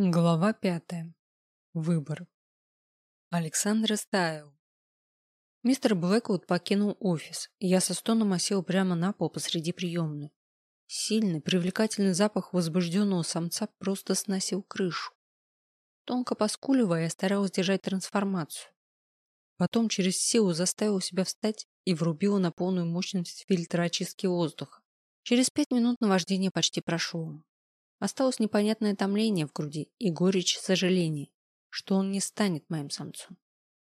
Глава пятая. Выбор. Александр стаял. Мистер Блэквуд покинул офис, и я со стоном осел прямо на пол посреди приемной. Сильный, привлекательный запах возбужденного самца просто сносил крышу. Тонко поскуливая, я старалась держать трансформацию. Потом через силу заставил себя встать и врубила на полную мощность фильтра очистки воздуха. Через пять минут наваждение почти прошло. Осталось непонятное томление в груди и горечь сожаления, что он не станет моим самцом.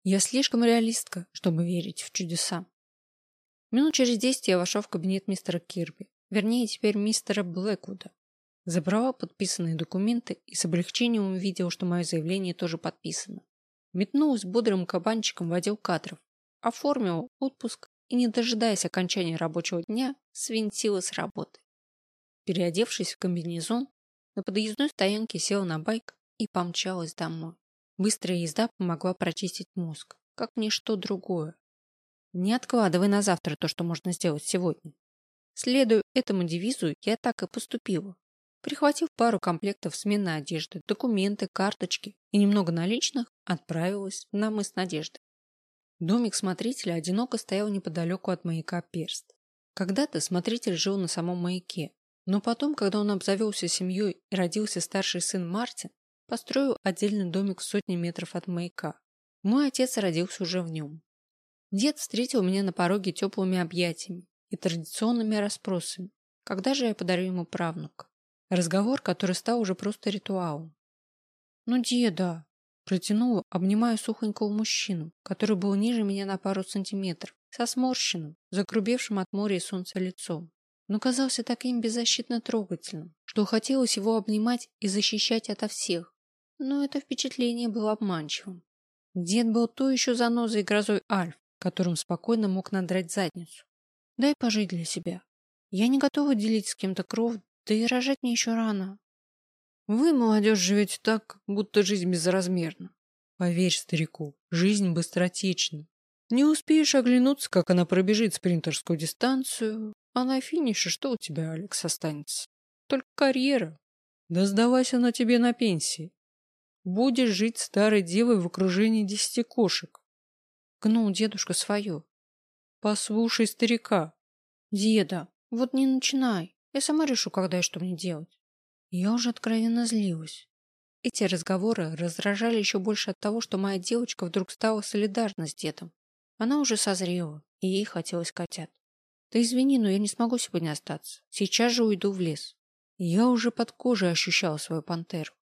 Я слишком реалистка, чтобы верить в чудеса. Минут через десять я вошел в кабинет мистера Кирби, вернее, теперь мистера Блэквуда. Забрала подписанные документы и с облегчением увидел, что мое заявление тоже подписано. Метнулась бодрым кабанчиком в отдел кадров, оформила отпуск и, не дожидаясь окончания рабочего дня, свинтила с работы. Переодевшись в комбинезон, на подъездной стоянке села на байк и помчалась домой. Быстрая езда помогла прочистить мозг, как ничто другое. Не откладывай на завтра то, что можно сделать сегодня. Следуя этому девизу, я так и поступила. Прихватив пару комплектов сменной одежды, документы, карточки и немного наличных, отправилась на мыс Надежды. Домик смотрителя одиноко стоял неподалеку от маяка Перст. Когда-то смотритель жил на самом маяке, но потом, когда он обзавелся семьей и родился старший сын Мартин, построил отдельный домик в сотни метров от маяка. Мой отец родился уже в нем. Дед встретил меня на пороге теплыми объятиями и традиционными расспросами, когда же я подарю ему правнука. Разговор, который стал уже просто ритуалом. «Ну, деда!» Протянула, обнимая сухонького мужчину, который был ниже меня на пару сантиметров, со сморщенным, загрубевшим от моря и солнца лицом но казался таким беззащитно трогательным, что хотелось его обнимать и защищать ото всех. Но это впечатление было обманчивым. Дед был то еще занозой и грозой Альф, которым спокойно мог надрать задницу. Дай пожить для себя. Я не готова делить с кем-то кровь, да и рожать мне еще рано. Вы, молодежь, живете так, будто жизнь безразмерна. Поверь старику, жизнь быстротечна. Не успеешь оглянуться, как она пробежит спринтерскую дистанцию, а на финише что у тебя, Алекс, останется? Только карьера. Да сдавайся на тебе на пенсии. Будешь жить старой девой в окружении десяти кошек. Гнул дедушка свое. Послушай старика. Деда, вот не начинай. Я сама решу, когда и что мне делать. Я уже откровенно злилась. Эти разговоры раздражали еще больше от того, что моя девочка вдруг стала солидарна с дедом. Она уже созрела, и ей хотелось котят. Ты извини, но я не смогу сегодня остаться. Сейчас же уйду в лес. Я уже под кожей ощущала свою пантеру.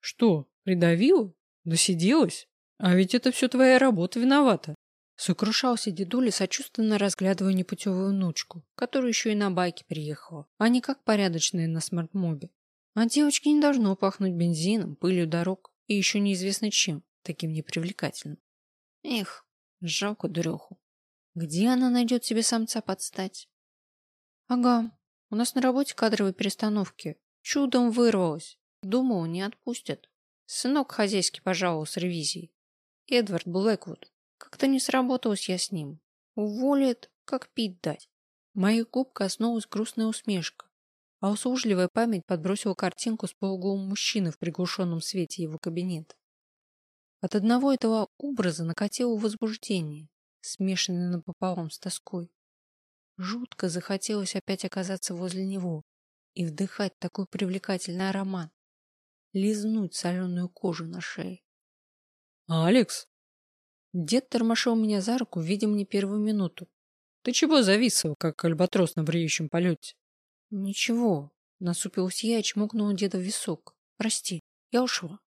Что, придавила? Досиделась? А ведь это все твоя работа виновата. Сокрушался дедуля, сочувственно разглядывая непутевую внучку, которая еще и на байке приехала, а не как порядочная на смартмобе. А девочке не должно пахнуть бензином, пылью дорог и еще неизвестно чем, таким непривлекательным. Эх, жалко дуреху. Где она найдет себе самца подстать? Ага, у нас на работе кадровые перестановки. Чудом вырвалась. Думал, не отпустят. Сынок хозяйский пожаловал с ревизией. Эдвард Блэквуд. Как-то не сработалась я с ним. Уволит, как пить дать. Моих губ коснулась грустная усмешка, а услужливая память подбросила картинку с полуголым мужчины в приглушенном свете его кабинета. От одного этого образа накатило возбуждение смешанный напополам с тоской. Жутко захотелось опять оказаться возле него и вдыхать такой привлекательный аромат, лизнуть соленую кожу на шее. «Алекс!» Дед тормошил меня за руку, видя мне первую минуту. «Ты чего зависла, как альбатрос на бреющем полете?» «Ничего», — насупилась я и чмокнула деда в висок. «Прости, я ушла».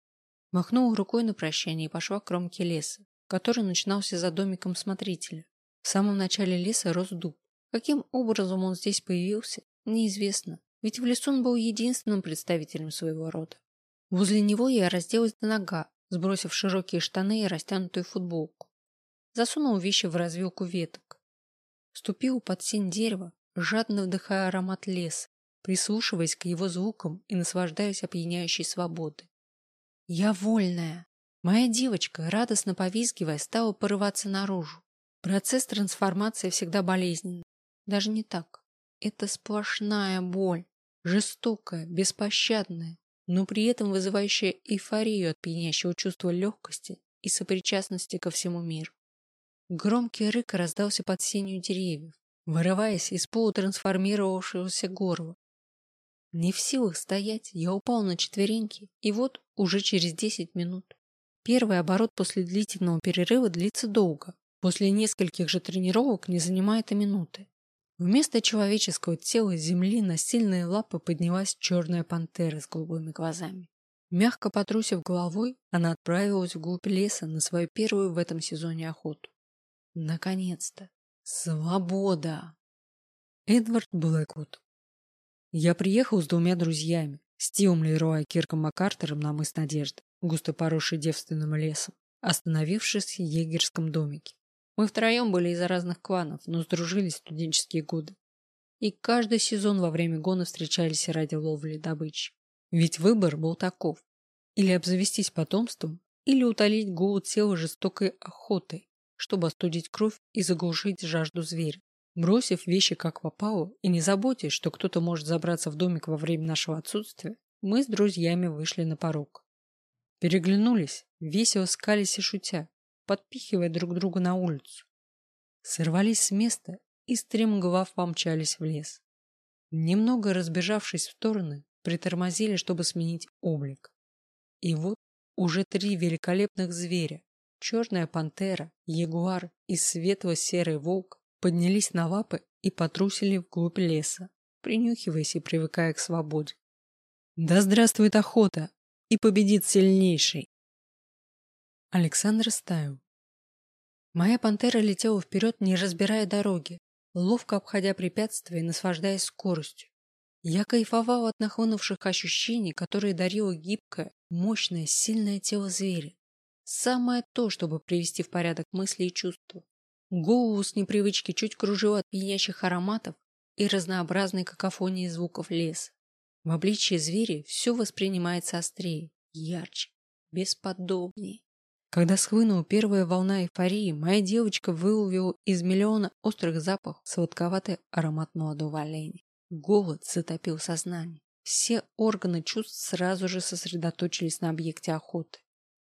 Махнула рукой на прощание и пошла к кромке леса, который начинался за домиком смотрителя. В самом начале леса рос дуб. Каким образом он здесь появился, неизвестно, ведь в лесу он был единственным представителем своего рода. Возле него я разделась до нога, сбросив широкие штаны и растянутую футболку. Засунул вещи в развилку веток. Ступил под сень дерева, жадно вдыхая аромат леса, прислушиваясь к его звукам и наслаждаясь опьяняющей свободой. Я вольная. Моя девочка, радостно повизгивая, стала порываться наружу. Процесс трансформации всегда болезненный. Даже не так. Это сплошная боль. Жестокая, беспощадная, но при этом вызывающая эйфорию от пьянящего чувства легкости и сопричастности ко всему миру. Громкий рык раздался под сенью деревьев, вырываясь из полутрансформировавшегося горла. Не в силах стоять, я упал на четвереньки, и вот уже через десять минут. Первый оборот после длительного перерыва длится долго, после нескольких же тренировок не занимает и минуты. Вместо человеческого тела земли на сильные лапы поднялась черная пантера с голубыми глазами. Мягко потрусив головой, она отправилась вглубь леса на свою первую в этом сезоне охоту. Наконец-то! Свобода! Эдвард Блэквуд. Я приехал с двумя друзьями, Стивом Лероy и Кирком Маккартером на мыс Надежды, густо поросший девственным лесом, остановившись в егерском домике. Мы втроем были из разных кланов, но сдружились в студенческие годы. И каждый сезон во время гона встречались ради ловли добычи. Ведь выбор был таков. Или обзавестись потомством, или утолить голод тела жестокой охотой, чтобы остудить кровь и заглушить жажду зверя. Бросив вещи как попало и не заботясь, что кто-то может забраться в домик во время нашего отсутствия, мы с друзьями вышли на порог. Переглянулись, весело скались и шутя, подпихивая друг друга на улицу. Сорвались с места и стремглав помчались в лес. Немного разбежавшись в стороны, притормозили, чтобы сменить облик. И вот уже три великолепных зверя Черная пантера, ягуар и светло-серый волк поднялись на лапы и потрусили вглубь леса, принюхиваясь и привыкая к свободе. Да здравствует охота! И победит сильнейший! Александр стаял. Моя пантера летела вперед, не разбирая дороги, ловко обходя препятствия и наслаждаясь скоростью. Я кайфовал от нахлынувших ощущений, которые дарило гибкое, мощное, сильное тело зверя. Самое то, чтобы привести в порядок мысли и чувства. Голову с непривычки чуть кружила от пьянящих ароматов и разнообразной какофонии звуков леса. В обличье зверя все воспринимается острее, ярче, бесподобнее. Когда схлынула первая волна эйфории, моя девочка выловила из миллиона острых запахов сладковатый аромат молодого. Голод затопил сознание. Все органы чувств сразу же сосредоточились на объекте охоты.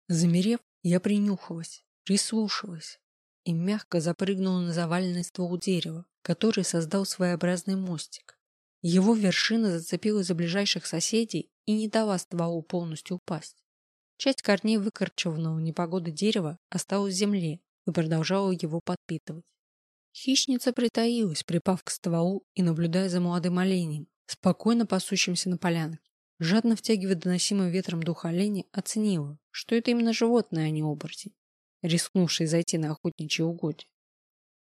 Замерев, я принюхалась, прислушалась и мягко запрыгнула на заваленный ствол дерева, который создал своеобразный мостик. Его вершина зацепилась за ближайших соседей и не дала стволу полностью упасть. Часть корней выкорчеванного непогоды дерева осталась в земле и продолжала его подпитывать. Хищница притаилась, припав к стволу и наблюдая за молодым оленем, спокойно пасущимся на полянке. Жадно втягивая доносимый ветром дух оленя, оценила, что это именно животное, а не оборотень, рискнувший зайти на охотничьи угодья.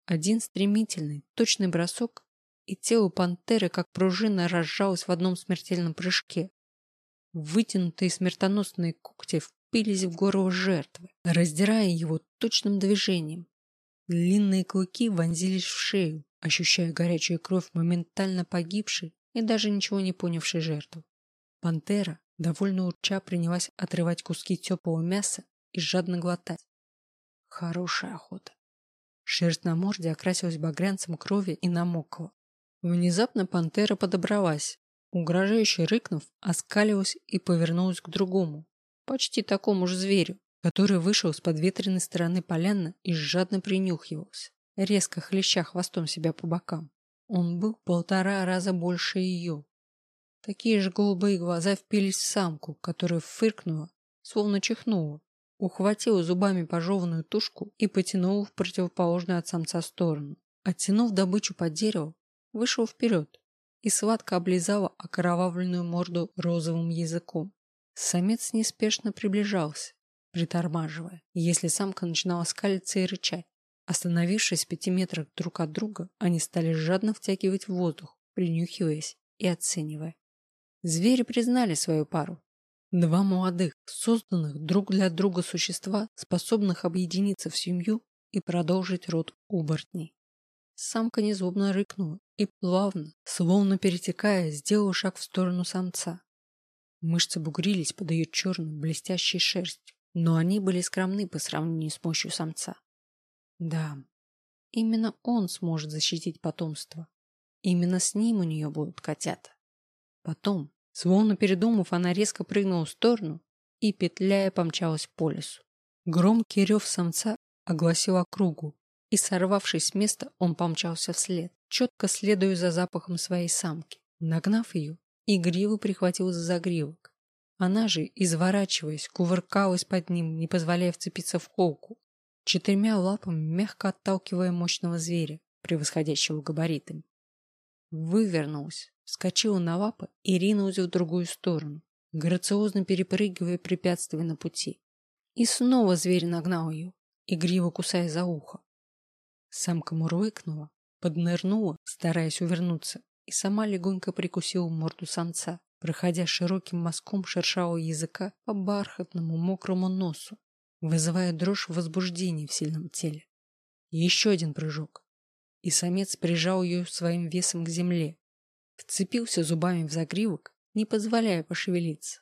Один стремительный, точный бросок, и тело пантеры, как пружина, разжалось в одном смертельном прыжке. Вытянутые смертоносные когти впились в горло жертвы, раздирая его точным движением. Длинные клыки вонзились в шею, ощущая горячую кровь моментально погибшей и даже ничего не понявшей жертвы. Пантера, довольно урча, принялась отрывать куски теплого мяса и жадно глотать. Хорошая охота. Шерсть на морде окрасилась багрянцем крови и намокла. Внезапно пантера подобралась, угрожающе рыкнув, оскалилась и повернулась к другому, почти такому же зверю, который вышел с подветренной стороны поляны и жадно принюхивался, резко хлеща хвостом себя по бокам. Он был полтора раза больше ее, Такие же голубые глаза впились в самку, которая фыркнула, словно чихнула, ухватила зубами пожеванную тушку и потянула в противоположную от самца сторону. Оттянув добычу под дерево, вышел вперед и сладко облизала окровавленную морду розовым языком. Самец неспешно приближался, притормаживая, если самка начинала скалиться и рычать. Остановившись в пяти метрах друг от друга, они стали жадно втягивать воздух, принюхиваясь и оценивая. Звери признали свою пару. Два молодых, созданных друг для друга существа, способных объединиться в семью и продолжить род оборотней. Самка незлобно рыкнула и плавно, словно перетекая, сделала шаг в сторону самца. Мышцы бугрились под ее черной блестящей шерстью, но они были скромны по сравнению с мощью самца. Да, именно он сможет защитить потомство. Именно с ним у нее будут котята. Потом, Словно передумав, она резко прыгнула в сторону и, петляя, помчалась по лесу. Громкий рев самца огласил округу, и, сорвавшись с места, он помчался вслед, четко следуя за запахом своей самки. Нагнав ее, игриво прихватил за загривок. Она же, изворачиваясь, кувыркалась под ним, не позволяя вцепиться в холку, четырьмя лапами мягко отталкивая мощного зверя, превосходящего габаритами. Вывернулась, вскочила на лапы и ринулась в другую сторону, грациозно перепрыгивая препятствия на пути. И снова зверь нагнал ее, игриво кусая за ухо. Самка мурлыкнула, поднырнула, стараясь увернуться, и сама легонько прикусила морду самца, проходя широким мазком шершавого языка по бархатному мокрому носу, вызывая дрожь возбуждения в сильном теле. Еще один прыжок, и самец прижал ее своим весом к земле, вцепился зубами в загривок, не позволяя пошевелиться.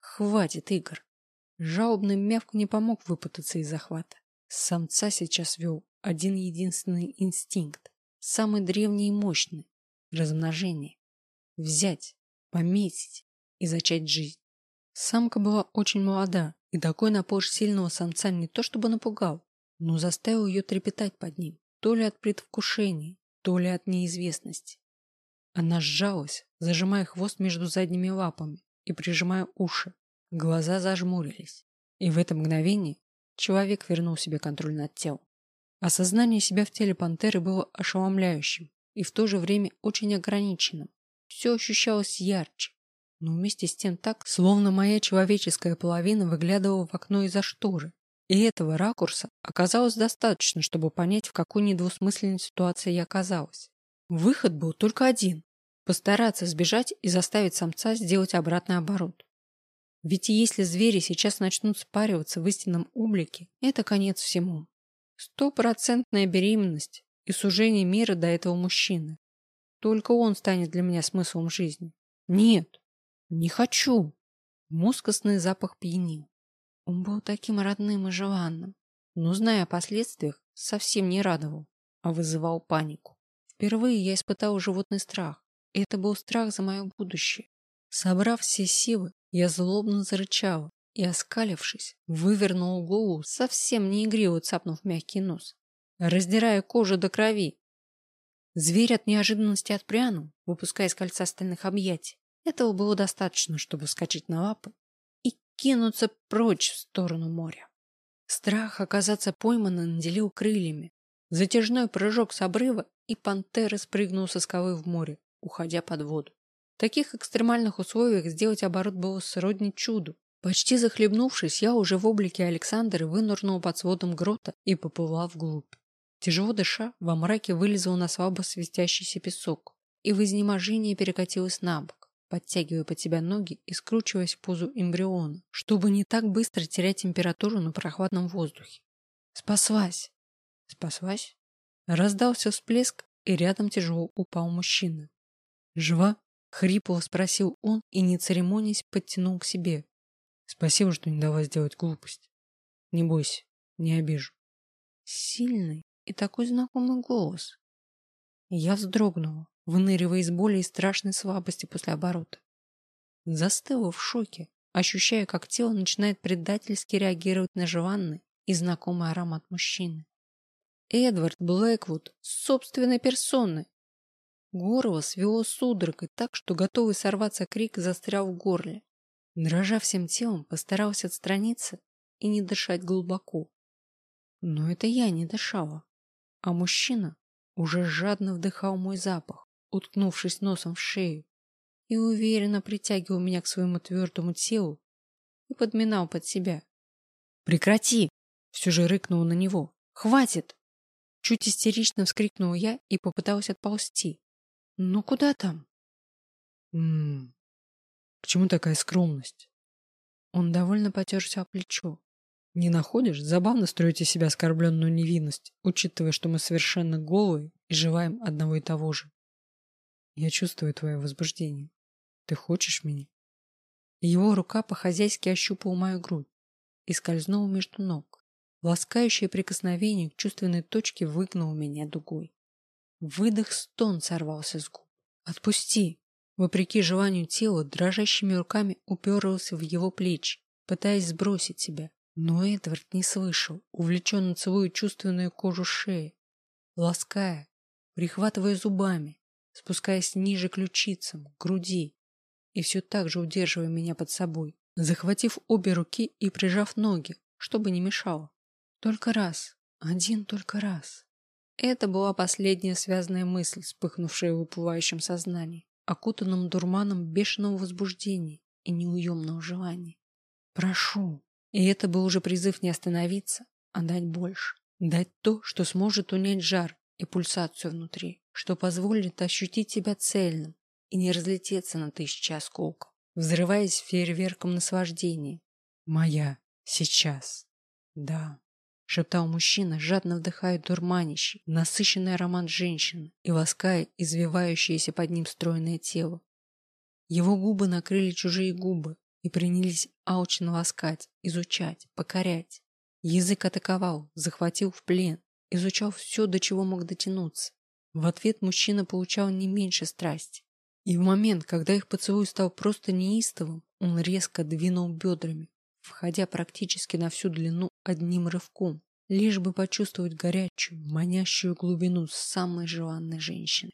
Хватит игр. Жалобный мявк не помог выпутаться из захвата. Самца сейчас вел один единственный инстинкт, самый древний и мощный – размножение. Взять, пометить и зачать жизнь. Самка была очень молода, и такой напор сильного самца не то чтобы напугал, но заставил ее трепетать под ним, то ли от предвкушения, то ли от неизвестности. Она сжалась, зажимая хвост между задними лапами и прижимая уши. Глаза зажмурились. И в это мгновение человек вернул себе контроль над телом. Осознание себя в теле пантеры было ошеломляющим и в то же время очень ограниченным. Все ощущалось ярче, но вместе с тем так, словно моя человеческая половина выглядывала в окно из-за шторы. И этого ракурса оказалось достаточно, чтобы понять, в какой недвусмысленной ситуации я оказалась. Выход был только один – постараться сбежать и заставить самца сделать обратный оборот. Ведь если звери сейчас начнут спариваться в истинном облике, это конец всему. Стопроцентная беременность и сужение мира до этого мужчины. Только он станет для меня смыслом жизни. Нет, не хочу. Мускусный запах пьянил. Он был таким родным и желанным, но, зная о последствиях, совсем не радовал, а вызывал панику. Впервые я испытал животный страх, и это был страх за мое будущее. Собрав все силы, я злобно зарычала, и, оскалившись, вывернул голову, совсем не игриво цапнув мягкий нос, раздирая кожу до крови. Зверь от неожиданности отпрянул, выпуская из кольца стальных объятий. Этого было достаточно, чтобы вскочить на лапы и кинуться прочь в сторону моря. Страх оказаться пойманным наделил крыльями. Затяжной прыжок с обрыва, и пантера спрыгнул со скалы в море, уходя под воду. В таких экстремальных условиях сделать оборот было сродни чуду. Почти захлебнувшись, я уже в облике Александры вынырнул под сводом грота и поплыла вглубь. Тяжело дыша, во мраке вылезал на слабо свистящийся песок и в изнеможении перекатилась на бок, подтягивая под себя ноги и скручиваясь в позу эмбриона, чтобы не так быстро терять температуру на прохладном воздухе. Спаслась! Спаслась? Раздался всплеск, и рядом тяжело упал мужчина. «Жива?» — хрипло спросил он и, не церемонясь, подтянул к себе, Спасибо, что не дала сделать глупость. Не бойся, не обижу. Сильный и такой знакомый голос. Я вздрогнула, выныривая из боли и страшной слабости после оборота. Застыла в шоке, ощущая, как тело начинает предательски реагировать на желанный и знакомый аромат мужчины. Эдвард Блэквуд собственной персоной. Горло свело судорогой так, что готовый сорваться крик застрял в горле. Дрожа всем телом, постарался отстраниться и не дышать глубоко. Но это я не дышала, а мужчина уже жадно вдыхал мой запах, уткнувшись носом в шею, и уверенно притягивал меня к своему твердому телу и подминал под себя. «Прекрати!» — все же рыкнула на него. «Хватит!» Чуть истерично вскрикнула я и попыталась отползти. «Ну куда там?» «М-м-м...» К чему такая скромность? Он довольно потерся о плечо. Не находишь? Забавно строить из себя оскорбленную невинность, учитывая, что мы совершенно голые и желаем одного и того же. Я чувствую твое возбуждение. Ты хочешь меня? Его рука по-хозяйски ощупала мою грудь и скользнула между ног. Ласкающее прикосновение к чувственной точке выгнало меня дугой. Выдох стон сорвался с губ. «Отпусти!» Вопреки желанию тела, дрожащими руками уперлся в его плечи, пытаясь сбросить себя. Но Эдвард не слышал, увлеченно целуя чувственную кожу шеи, лаская, прихватывая зубами, спускаясь ниже ключицам, к груди и все так же удерживая меня под собой, захватив обе руки и прижав ноги, чтобы не мешало. Только раз, один только раз. Это была последняя связанная мысль, вспыхнувшая в выплывающем сознании, окутанном дурманом бешеного возбуждения и неуемного желания. Прошу. И это был уже призыв не остановиться, а дать больше. Дать то, что сможет унять жар и пульсацию внутри, что позволит ощутить себя цельным и не разлететься на тысячи осколков, взрываясь фейерверком наслаждения. Моя. Сейчас. Да шептал мужчина, жадно вдыхая дурманящий, насыщенный аромат женщины и лаская извивающееся под ним стройное тело. Его губы накрыли чужие губы и принялись алчно ласкать, изучать, покорять. Язык атаковал, захватил в плен, изучал все, до чего мог дотянуться. В ответ мужчина получал не меньше страсти. И в момент, когда их поцелуй стал просто неистовым, он резко двинул бедрами, входя практически на всю длину одним рывком, лишь бы почувствовать горячую, манящую глубину самой желанной женщины.